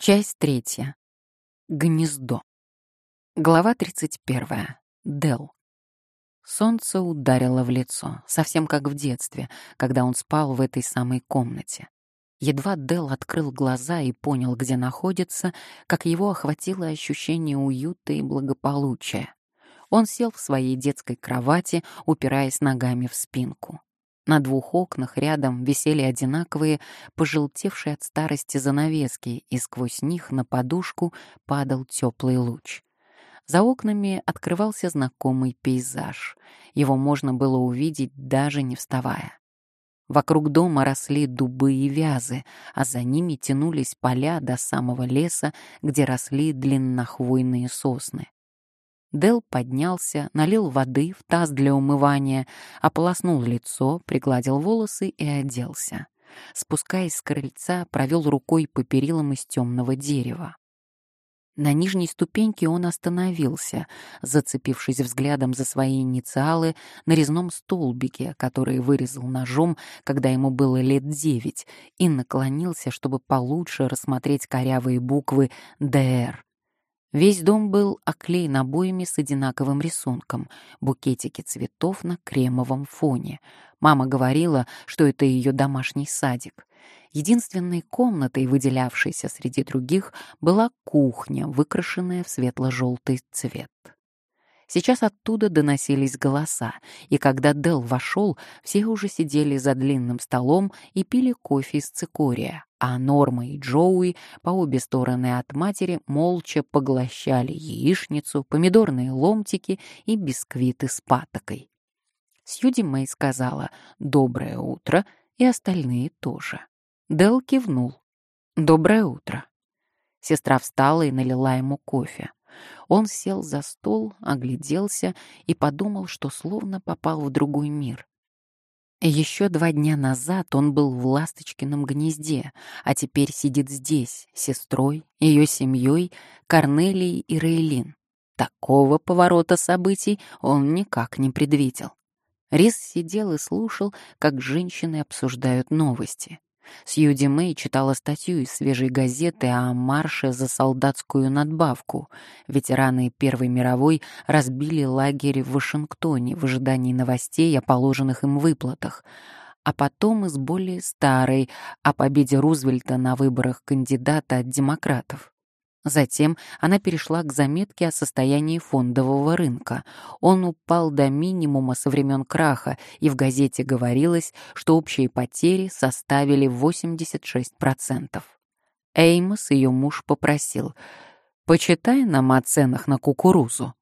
Часть третья. Гнездо. Глава 31. Дел. Солнце ударило в лицо, совсем как в детстве, когда он спал в этой самой комнате. Едва Дел открыл глаза и понял, где находится, как его охватило ощущение уюта и благополучия. Он сел в своей детской кровати, упираясь ногами в спинку. На двух окнах рядом висели одинаковые, пожелтевшие от старости занавески, и сквозь них на подушку падал теплый луч. За окнами открывался знакомый пейзаж. Его можно было увидеть, даже не вставая. Вокруг дома росли дубы и вязы, а за ними тянулись поля до самого леса, где росли длиннохвойные сосны. Дел поднялся, налил воды в таз для умывания, ополоснул лицо, пригладил волосы и оделся. Спускаясь с крыльца, провел рукой по перилам из темного дерева. На нижней ступеньке он остановился, зацепившись взглядом за свои инициалы на резном столбике, который вырезал ножом, когда ему было лет девять, и наклонился, чтобы получше рассмотреть корявые буквы «ДР». Весь дом был оклеен обоями с одинаковым рисунком, букетики цветов на кремовом фоне. Мама говорила, что это ее домашний садик. Единственной комнатой, выделявшейся среди других, была кухня, выкрашенная в светло-желтый цвет. Сейчас оттуда доносились голоса, и когда Дел вошел, все уже сидели за длинным столом и пили кофе из цикория, а Норма и Джоуи по обе стороны от матери молча поглощали яичницу, помидорные ломтики и бисквиты с патокой. Сьюди Мэй сказала «Доброе утро», и остальные тоже. Дел кивнул. «Доброе утро». Сестра встала и налила ему кофе. Он сел за стол, огляделся и подумал, что словно попал в другой мир. Еще два дня назад он был в Ласточкином гнезде, а теперь сидит здесь, сестрой, ее семьей, Корнелией и Рейлин. Такого поворота событий он никак не предвидел. Рис сидел и слушал, как женщины обсуждают новости. Сьюди Мэй читала статью из свежей газеты о марше за солдатскую надбавку. Ветераны Первой мировой разбили лагерь в Вашингтоне в ожидании новостей о положенных им выплатах. А потом из более старой о победе Рузвельта на выборах кандидата от демократов. Затем она перешла к заметке о состоянии фондового рынка. Он упал до минимума со времен краха, и в газете говорилось, что общие потери составили 86%. Эймос, ее муж, попросил «Почитай нам о ценах на кукурузу».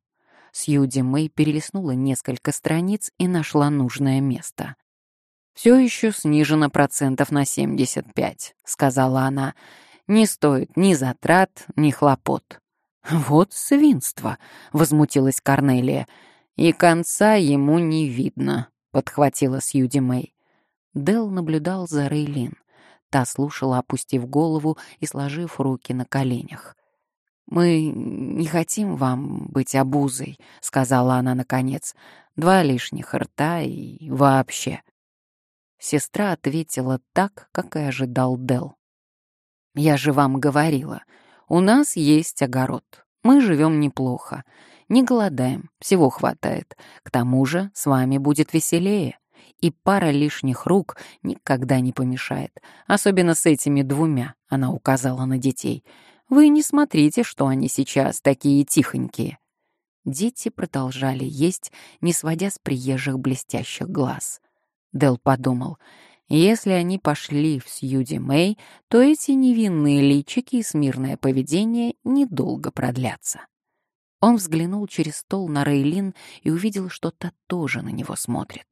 Сьюди Мэй перелистнула несколько страниц и нашла нужное место. «Все еще снижено процентов на 75», — сказала она, — не стоит ни затрат, ни хлопот. «Вот свинство!» — возмутилась Корнелия. «И конца ему не видно», — подхватила Сьюди Мэй. Дел наблюдал за Рейлин. Та слушала, опустив голову и сложив руки на коленях. «Мы не хотим вам быть обузой», — сказала она наконец. «Два лишних рта и вообще». Сестра ответила так, как и ожидал Дел. Я же вам говорила, у нас есть огород. Мы живем неплохо. Не голодаем, всего хватает. К тому же с вами будет веселее. И пара лишних рук никогда не помешает. Особенно с этими двумя, она указала на детей. Вы не смотрите, что они сейчас такие тихонькие. Дети продолжали есть, не сводя с приезжих блестящих глаз. Дел подумал, если они пошли в Сьюди Мэй, то эти невинные личики и смирное поведение недолго продлятся. Он взглянул через стол на Рейлин и увидел, что та тоже на него смотрит.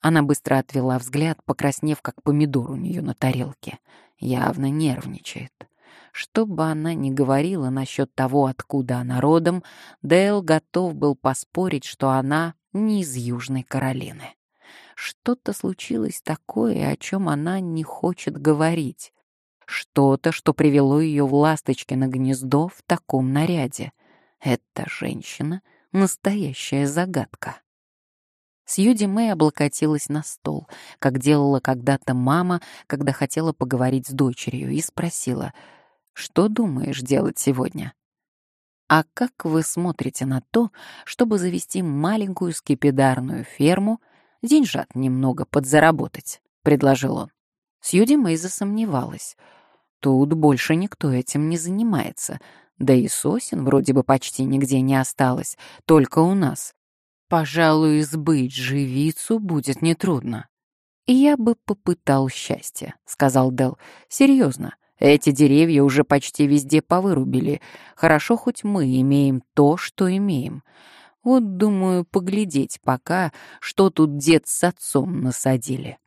Она быстро отвела взгляд, покраснев, как помидор у нее на тарелке. Явно нервничает. Что бы она ни говорила насчет того, откуда она родом, Дейл готов был поспорить, что она не из Южной Каролины. Что-то случилось такое, о чем она не хочет говорить. Что-то, что привело ее в ласточкино гнездо в таком наряде. Эта женщина — настоящая загадка. Сьюди Мэй облокотилась на стол, как делала когда-то мама, когда хотела поговорить с дочерью, и спросила, Что думаешь делать сегодня? А как вы смотрите на то, чтобы завести маленькую скипидарную ферму, деньжат немного подзаработать, предложил он. Сьюди Мэй засомневалась. Тут больше никто этим не занимается, да и сосен вроде бы почти нигде не осталось, только у нас. Пожалуй, сбыть живицу будет нетрудно. «Я бы попытал счастье», — сказал Дел. «Серьезно, эти деревья уже почти везде повырубили. Хорошо, хоть мы имеем то, что имеем. Вот, думаю, поглядеть пока, что тут дед с отцом насадили».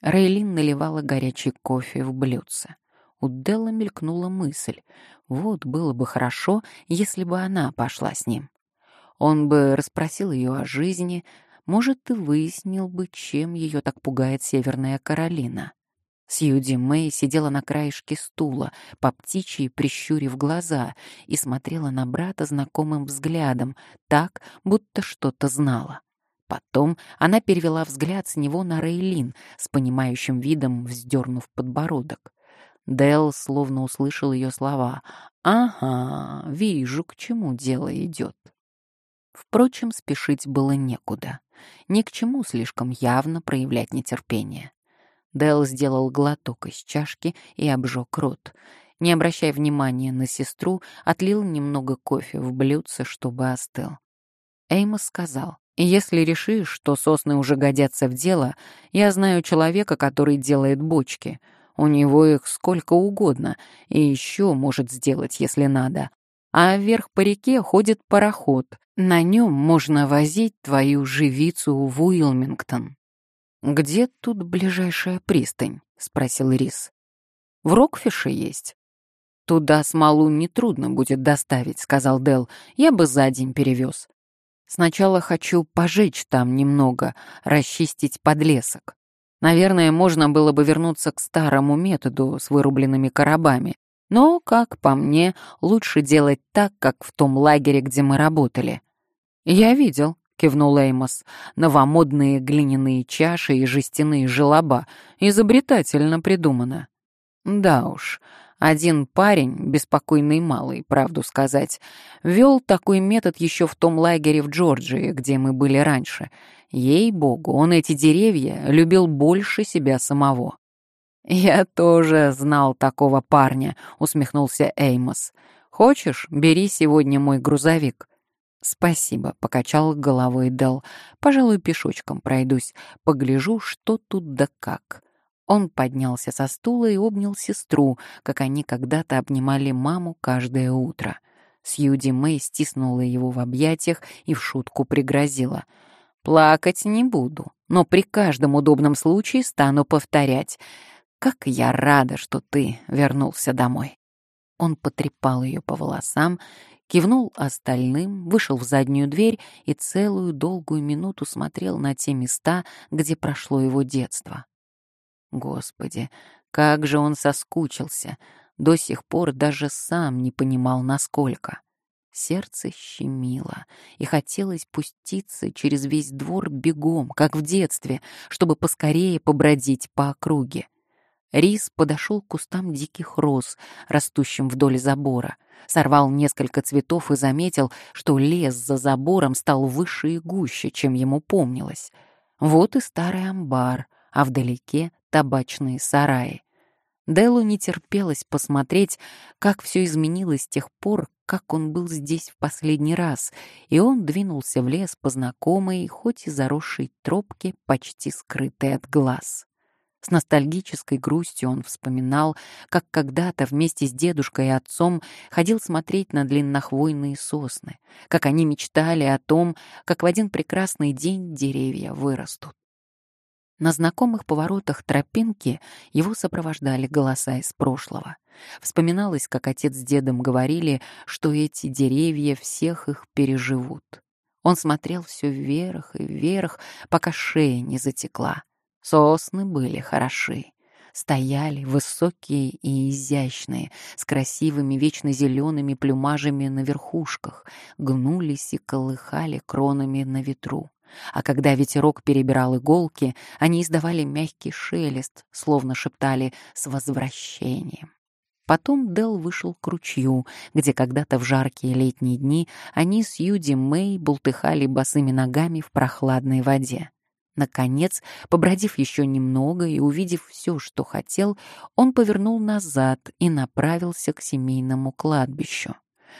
Рейлин наливала горячий кофе в блюдце. У Делла мелькнула мысль. Вот было бы хорошо, если бы она пошла с ним. Он бы расспросил ее о жизни, может, и выяснил бы, чем ее так пугает Северная Каролина. Сьюди Мэй сидела на краешке стула, по птичьи прищурив глаза, и смотрела на брата знакомым взглядом, так, будто что-то знала. Потом она перевела взгляд с него на Рейлин, с понимающим видом вздернув подбородок. Дэл словно услышал ее слова. «Ага, вижу, к чему дело идет». Впрочем, спешить было некуда. Ни к чему слишком явно проявлять нетерпение. Дэл сделал глоток из чашки и обжег рот. Не обращая внимания на сестру, отлил немного кофе в блюдце, чтобы остыл. Эймос сказал, «Если решишь, что сосны уже годятся в дело, я знаю человека, который делает бочки. У него их сколько угодно, и еще может сделать, если надо. А вверх по реке ходит пароход. На нем можно возить твою живицу в Уилмингтон. «Где тут ближайшая пристань?» — спросил Рис. «В Рокфише есть». «Туда смолу нетрудно будет доставить», — сказал Дел. «Я бы за день перевез. Сначала хочу пожечь там немного, расчистить подлесок. Наверное, можно было бы вернуться к старому методу с вырубленными коробами. Но, как по мне, лучше делать так, как в том лагере, где мы работали. Я видел, кивнул Эймос. Новомодные глиняные чаши и жестяные желоба. Изобретательно придумано. Да уж, один парень, беспокойный малый, правду сказать, вел такой метод еще в том лагере в Джорджии, где мы были раньше. Ей-богу, он эти деревья любил больше себя самого. «Я тоже знал такого парня», — усмехнулся Эймос. «Хочешь, бери сегодня мой грузовик. «Спасибо», — покачал головой Дел. «Пожалуй, пешочком пройдусь, погляжу, что тут да как». Он поднялся со стула и обнял сестру, как они когда-то обнимали маму каждое утро. Сьюди Мэй стиснула его в объятиях и в шутку пригрозила. «Плакать не буду, но при каждом удобном случае стану повторять. Как я рада, что ты вернулся домой». Он потрепал ее по волосам кивнул остальным, вышел в заднюю дверь и целую долгую минуту смотрел на те места, где прошло его детство. Господи, как же он соскучился! До сих пор даже сам не понимал, насколько. Сердце щемило, и хотелось пуститься через весь двор бегом, как в детстве, чтобы поскорее побродить по округе. Рис подошел к кустам диких роз, растущим вдоль забора, сорвал несколько цветов и заметил, что лес за забором стал выше и гуще, чем ему помнилось. Вот и старый амбар, а вдалеке табачные сараи. Делу не терпелось посмотреть, как все изменилось с тех пор, как он был здесь в последний раз, и он двинулся в лес по знакомой, хоть и заросшей тропке, почти скрытой от глаз. С ностальгической грустью он вспоминал, как когда-то вместе с дедушкой и отцом ходил смотреть на длиннохвойные сосны, как они мечтали о том, как в один прекрасный день деревья вырастут. На знакомых поворотах тропинки его сопровождали голоса из прошлого. Вспоминалось, как отец с дедом говорили, что эти деревья всех их переживут. Он смотрел все вверх и вверх, пока шея не затекла. Сосны были хороши. Стояли высокие и изящные, с красивыми вечно зелеными плюмажами на верхушках, гнулись и колыхали кронами на ветру. А когда ветерок перебирал иголки, они издавали мягкий шелест, словно шептали «с возвращением». Потом Дел вышел к ручью, где когда-то в жаркие летние дни они с Юди Мэй бултыхали босыми ногами в прохладной воде. Наконец, побродив еще немного и увидев все, что хотел, он повернул назад и направился к семейному кладбищу.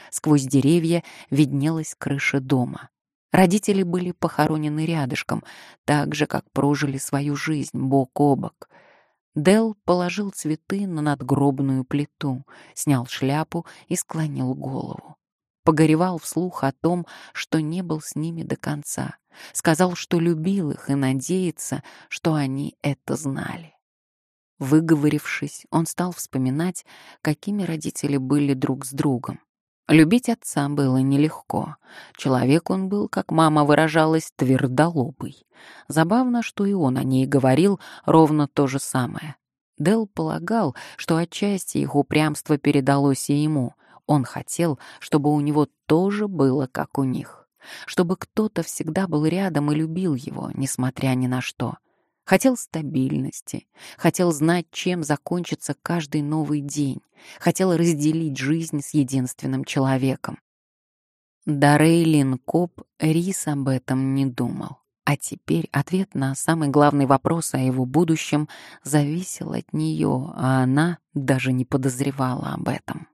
Сквозь деревья виднелась крыша дома. Родители были похоронены рядышком, так же, как прожили свою жизнь бок о бок. Дел положил цветы на надгробную плиту, снял шляпу и склонил голову. Погоревал вслух о том, что не был с ними до конца. Сказал, что любил их и надеется, что они это знали. Выговорившись, он стал вспоминать, какими родители были друг с другом. Любить отца было нелегко. Человек он был, как мама выражалась, твердолобый. Забавно, что и он о ней говорил ровно то же самое. Дел полагал, что отчасти их упрямство передалось и ему. Он хотел, чтобы у него тоже было, как у них. Чтобы кто-то всегда был рядом и любил его, несмотря ни на что. Хотел стабильности, хотел знать, чем закончится каждый новый день, хотел разделить жизнь с единственным человеком. Дарейлин Коп Рис об этом не думал. А теперь ответ на самый главный вопрос о его будущем зависел от нее, а она даже не подозревала об этом.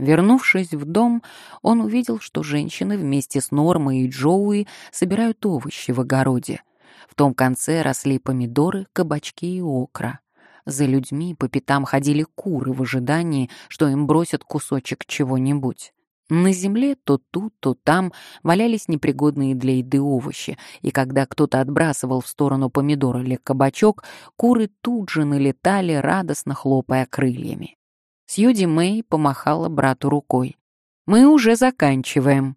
Вернувшись в дом, он увидел, что женщины вместе с Нормой и Джоуи собирают овощи в огороде. В том конце росли помидоры, кабачки и окра. За людьми по пятам ходили куры в ожидании, что им бросят кусочек чего-нибудь. На земле то тут, то там валялись непригодные для еды овощи, и когда кто-то отбрасывал в сторону помидор или кабачок, куры тут же налетали, радостно хлопая крыльями. Сьюди Мэй помахала брату рукой. «Мы уже заканчиваем».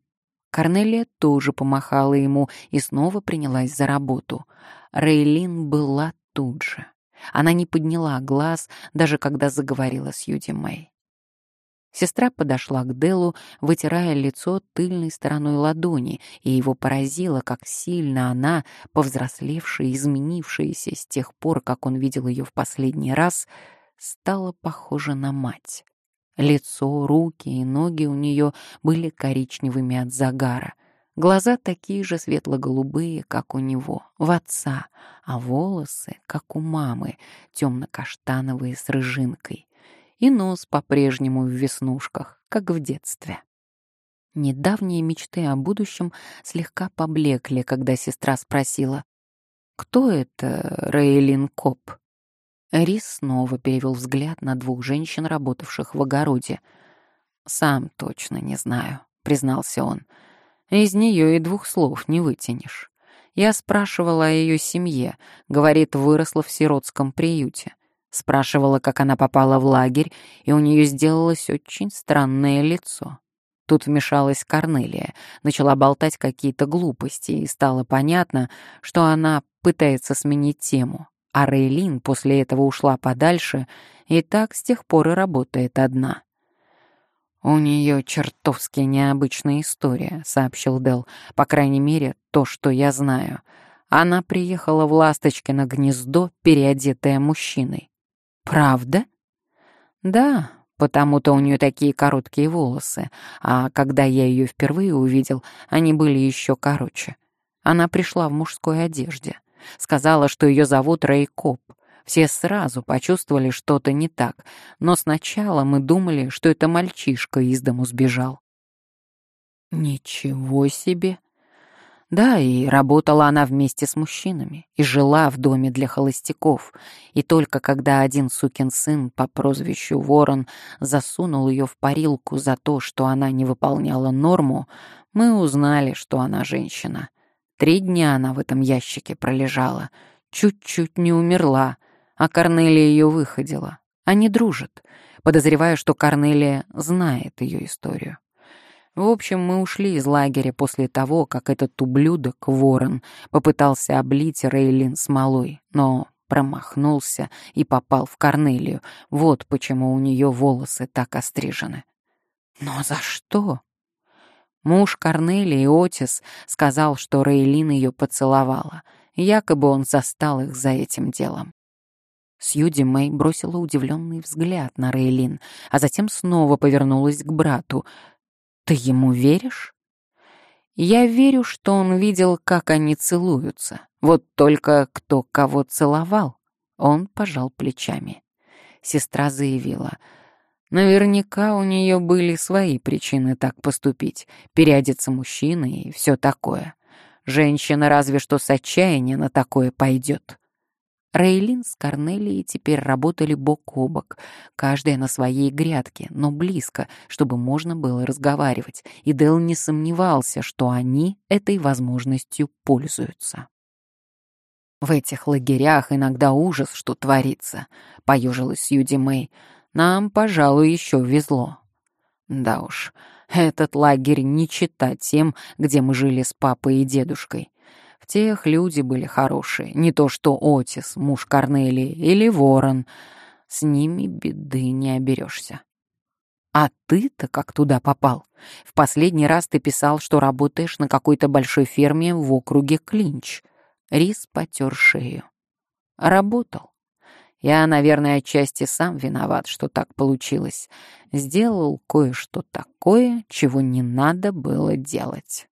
Корнелия тоже помахала ему и снова принялась за работу. Рейлин была тут же. Она не подняла глаз, даже когда заговорила с Юди Мэй. Сестра подошла к Делу, вытирая лицо тыльной стороной ладони, и его поразило, как сильно она, повзрослевшая и изменившаяся с тех пор, как он видел ее в последний раз, стала похожа на мать. Лицо, руки и ноги у нее были коричневыми от загара. Глаза такие же светло-голубые, как у него, в отца, а волосы, как у мамы, темно-каштановые с рыжинкой. И нос по-прежнему в веснушках, как в детстве. Недавние мечты о будущем слегка поблекли, когда сестра спросила, «Кто это Рейлин Коп?» Рис снова перевел взгляд на двух женщин, работавших в огороде. «Сам точно не знаю», — признался он. «Из нее и двух слов не вытянешь. Я спрашивала о ее семье, говорит, выросла в сиротском приюте. Спрашивала, как она попала в лагерь, и у нее сделалось очень странное лицо. Тут вмешалась Корнелия, начала болтать какие-то глупости, и стало понятно, что она пытается сменить тему а Рейлин после этого ушла подальше и так с тех пор и работает одна. «У нее чертовски необычная история», — сообщил Дел. «По крайней мере, то, что я знаю. Она приехала в Ласточкино гнездо, переодетая мужчиной». «Правда?» «Да, потому-то у нее такие короткие волосы, а когда я ее впервые увидел, они были еще короче. Она пришла в мужской одежде. Сказала, что ее зовут Рэй Коп. Все сразу почувствовали что-то не так, но сначала мы думали, что это мальчишка из дому сбежал. Ничего себе! Да, и работала она вместе с мужчинами, и жила в доме для холостяков. И только когда один сукин сын по прозвищу Ворон засунул ее в парилку за то, что она не выполняла норму, мы узнали, что она женщина. Три дня она в этом ящике пролежала, чуть-чуть не умерла, а Корнелия ее выходила. Они дружат, подозревая, что Корнелия знает ее историю. В общем, мы ушли из лагеря после того, как этот ублюдок, ворон, попытался облить Рейлин смолой, но промахнулся и попал в Корнелию. Вот почему у нее волосы так острижены. «Но за что?» Муж Корнелии, Отис, сказал, что Рейлин ее поцеловала. Якобы он застал их за этим делом. Сьюди Мэй бросила удивленный взгляд на Рейлин, а затем снова повернулась к брату. «Ты ему веришь?» «Я верю, что он видел, как они целуются. Вот только кто кого целовал?» Он пожал плечами. Сестра заявила. Наверняка у нее были свои причины так поступить, переодеться мужчиной и все такое. Женщина разве что с отчаяния на такое пойдет. Рейлин с Корнелией теперь работали бок о бок, каждая на своей грядке, но близко, чтобы можно было разговаривать, и Дэл не сомневался, что они этой возможностью пользуются. «В этих лагерях иногда ужас, что творится», — поежилась Юди Мэй. «Нам, пожалуй, еще везло». «Да уж, этот лагерь не чита тем, где мы жили с папой и дедушкой. В тех люди были хорошие, не то что Отис, муж Корнелии, или Ворон. С ними беды не оберешься. А ты-то как туда попал? В последний раз ты писал, что работаешь на какой-то большой ферме в округе Клинч. Рис потер шею. Работал. Я, наверное, отчасти сам виноват, что так получилось. Сделал кое-что такое, чего не надо было делать.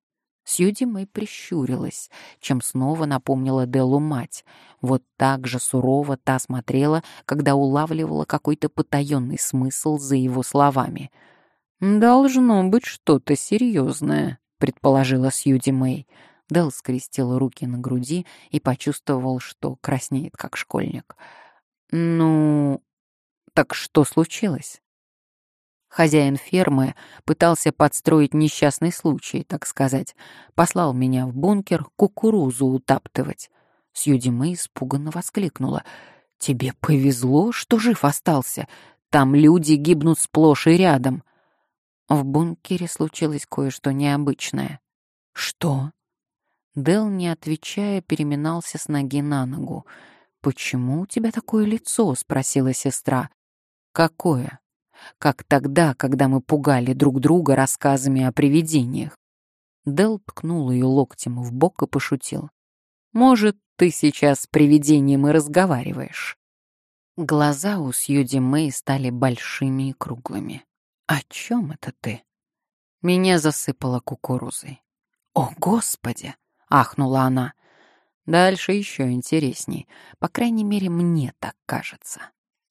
Сьюди Мэй прищурилась, чем снова напомнила Делу мать. Вот так же сурово та смотрела, когда улавливала какой-то потаенный смысл за его словами. «Должно быть что-то серьезное», — предположила Сьюди Мэй. Дел скрестил руки на груди и почувствовал, что краснеет, как школьник. «Ну, так что случилось?» Хозяин фермы пытался подстроить несчастный случай, так сказать. Послал меня в бункер кукурузу утаптывать. Сьюди Мэй испуганно воскликнула. «Тебе повезло, что жив остался. Там люди гибнут сплошь и рядом». В бункере случилось кое-что необычное. «Что?» Дел, не отвечая, переминался с ноги на ногу. «Почему у тебя такое лицо?» — спросила сестра. «Какое?» как тогда, когда мы пугали друг друга рассказами о привидениях. Дел ткнул ее локтем в бок и пошутил. «Может, ты сейчас с привидением и разговариваешь?» Глаза у Сьюди Мэй стали большими и круглыми. «О чем это ты?» Меня засыпало кукурузой. «О, Господи!» — ахнула она. Дальше еще интересней. По крайней мере, мне так кажется.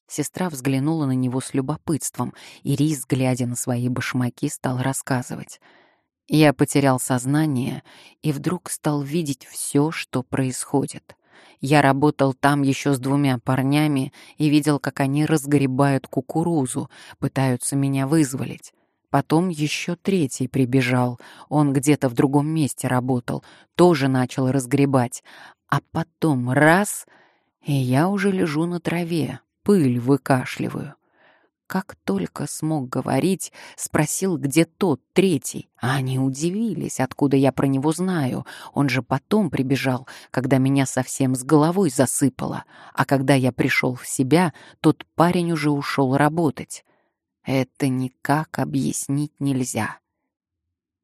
Сестра взглянула на него с любопытством, и Рис, глядя на свои башмаки, стал рассказывать. Я потерял сознание и вдруг стал видеть все, что происходит. Я работал там еще с двумя парнями и видел, как они разгребают кукурузу, пытаются меня вызволить. Потом еще третий прибежал, он где-то в другом месте работал, тоже начал разгребать. А потом раз — и я уже лежу на траве, пыль выкашливаю. Как только смог говорить, спросил, где тот третий. А они удивились, откуда я про него знаю. Он же потом прибежал, когда меня совсем с головой засыпало. А когда я пришел в себя, тот парень уже ушел работать. Это никак объяснить нельзя.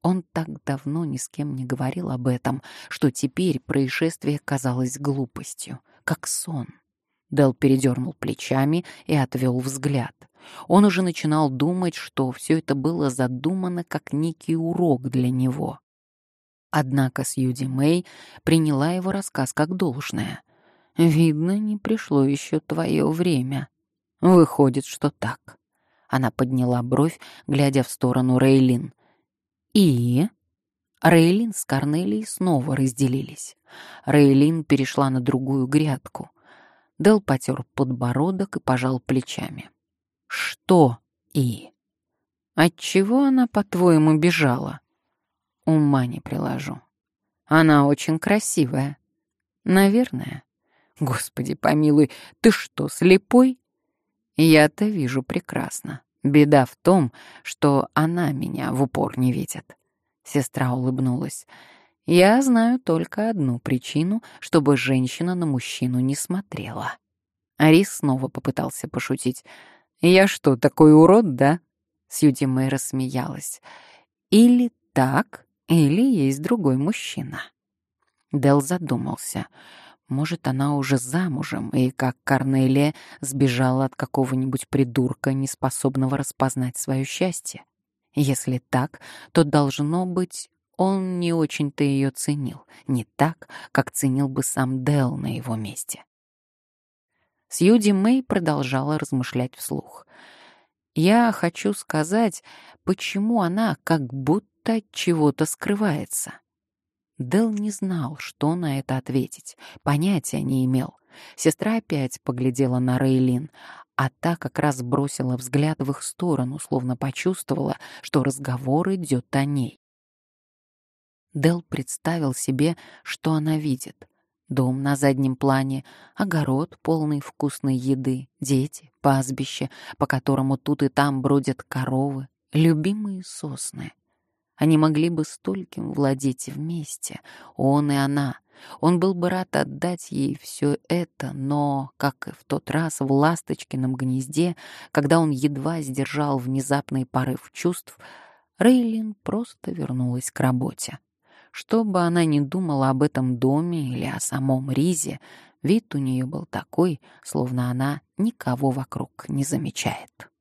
Он так давно ни с кем не говорил об этом, что теперь происшествие казалось глупостью, как сон. Дел передернул плечами и отвел взгляд. Он уже начинал думать, что все это было задумано как некий урок для него. Однако Сьюди Мэй приняла его рассказ как должное. «Видно, не пришло еще твое время. Выходит, что так». Она подняла бровь, глядя в сторону Рейлин. «И?» Рейлин с Корнелией снова разделились. Рейлин перешла на другую грядку. Дел потер подбородок и пожал плечами. «Что и?» «Отчего она, по-твоему, бежала?» «Ума не приложу. Она очень красивая. Наверное. Господи помилуй, ты что, слепой?» «Я-то вижу прекрасно. Беда в том, что она меня в упор не видит». Сестра улыбнулась. Я знаю только одну причину, чтобы женщина на мужчину не смотрела. Арис снова попытался пошутить. «Я что, такой урод, да?» Сьюди Мэй рассмеялась. «Или так, или есть другой мужчина». Дел задумался. Может, она уже замужем и, как Корнелия, сбежала от какого-нибудь придурка, неспособного распознать свое счастье. Если так, то, должно быть, он не очень-то ее ценил, не так, как ценил бы сам Дел на его месте. Сьюди Мэй продолжала размышлять вслух. «Я хочу сказать, почему она как будто чего-то скрывается». Дел не знал, что на это ответить, понятия не имел. Сестра опять поглядела на Рейлин, а та как раз бросила взгляд в их сторону, словно почувствовала, что разговор идет о ней. Дел представил себе, что она видит. Дом на заднем плане, огород, полный вкусной еды, дети, пастбище, по которому тут и там бродят коровы, любимые сосны. Они могли бы стольким владеть вместе, он и она. Он был бы рад отдать ей все это, но, как и в тот раз в ласточкином гнезде, когда он едва сдержал внезапный порыв чувств, Рейлин просто вернулась к работе. Что бы она ни думала об этом доме или о самом Ризе, вид у нее был такой, словно она никого вокруг не замечает.